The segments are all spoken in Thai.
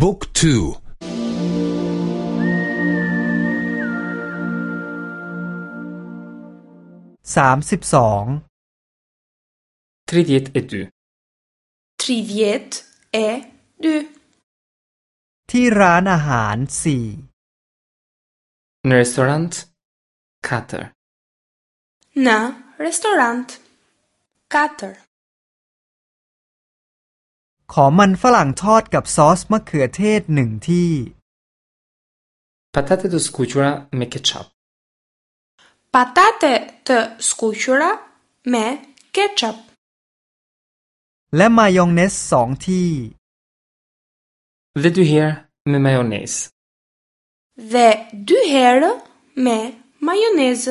บุ๊กทูสามสิบสองทริเวียตเอดูทริเวียตเอดูที่ร้านอาหารสี่นรีสอร์ทคัตเตอร์นะรีสอร์ทคัตเตอร์ขอมันฝรั่งทอดกับซอสมะเขือเทศหนึ่งที่ patate të s c u q u r a me ketchup patate të s c u q u r a me ketchup และมายองเนสสองที่ t h e dy herë me m a y o n e z dhe dy herë me m a y o n e z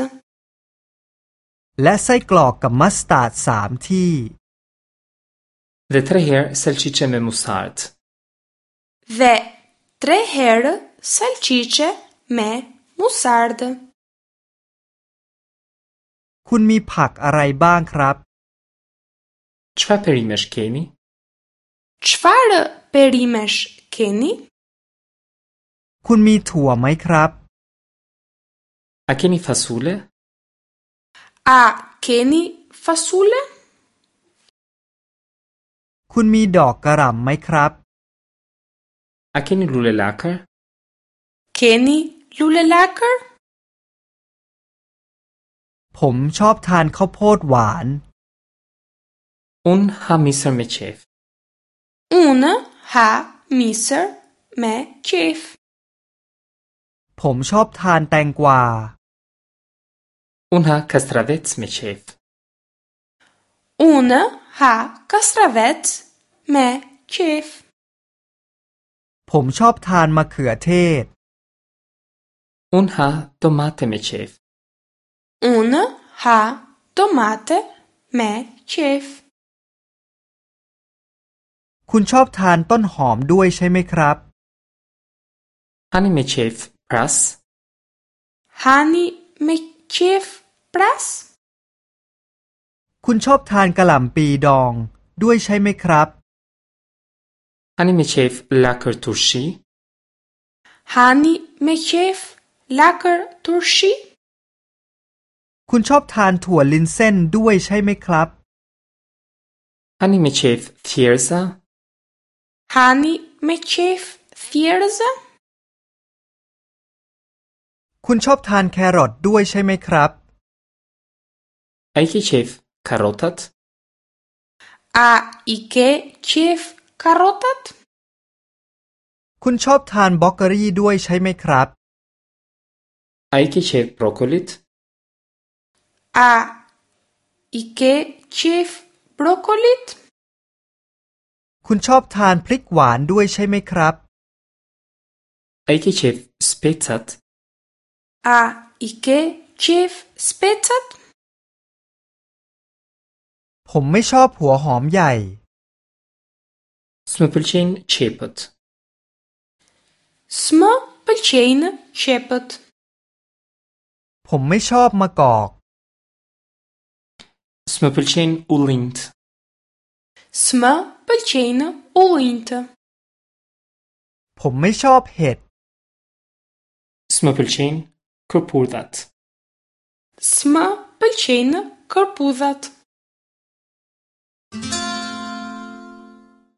และไส้กรอกกับมัสตาร์ดสามที่ Dhe tre herë salçiçe me musart. Dhe tre herë salçiçe me musart. Kun mi pak arai bang krap. Çfar perimesh keni? Çfar perimesh keni? Kun mi thua mai krap. A keni fasule? A keni fasule? คุณมีดอกกระหล่ำไหมครับอะเคนิลูเลลักเคนิลูเลลักผมชอบทานข้าวโพดหวานอุนฮามิสเซอร์เมเชฟอุนฮามิสเซอร์เมเชฟผมชอบทานแตงกวาอุนฮาคาสตราเวตส์เมเชฟอุนฮา הקסטרבט מכיף ผมชอบทานมะเขือเทศ Unha tomate mecef Unha ha tomate mecef คุณชอบทานต้นหอมด้วยใช่ไหมครับ Hani mecef pras Hani mecef pras คุณชอบทานกะหล่ำปีดอง ด้วยใช่ไหมครับ Hani me qef lakër turshi? Hani me qef lakër turshi? คุณชอบทานถั่วลินเส้นด้วยใช่ไหมครับ Hani me qef thjerza? Hani me qef thjerza? คุณชอบทานแครอทด้วยใช่ไหมครับ Ai ke qef Каротът? А ике чеф каротът? คุณชอบทานบล็อกเกอรี่ด้วยใช่ไหมครับ Айке чеф броколит? อิ к е чеф броколит? คุณชอบทานพริกหวานด้วยใช่ไหมครับอ й к е чеф с ป е ц а т А ике ч ชฟส п е ц ั т ผมไม่ชอบหัวหอมใหญ่ Smo p e l q e n h e p ë t Smo p e l q e n h e p ë t ผมไม่ชอบมะกอก Smo p e l q e n ullint. Smo p e l q e n ullint. ผมไม่ชอบเห็ด Smo p e l q e n c ë r p u d h a t Smo p e l q e n c ë r p u d h a t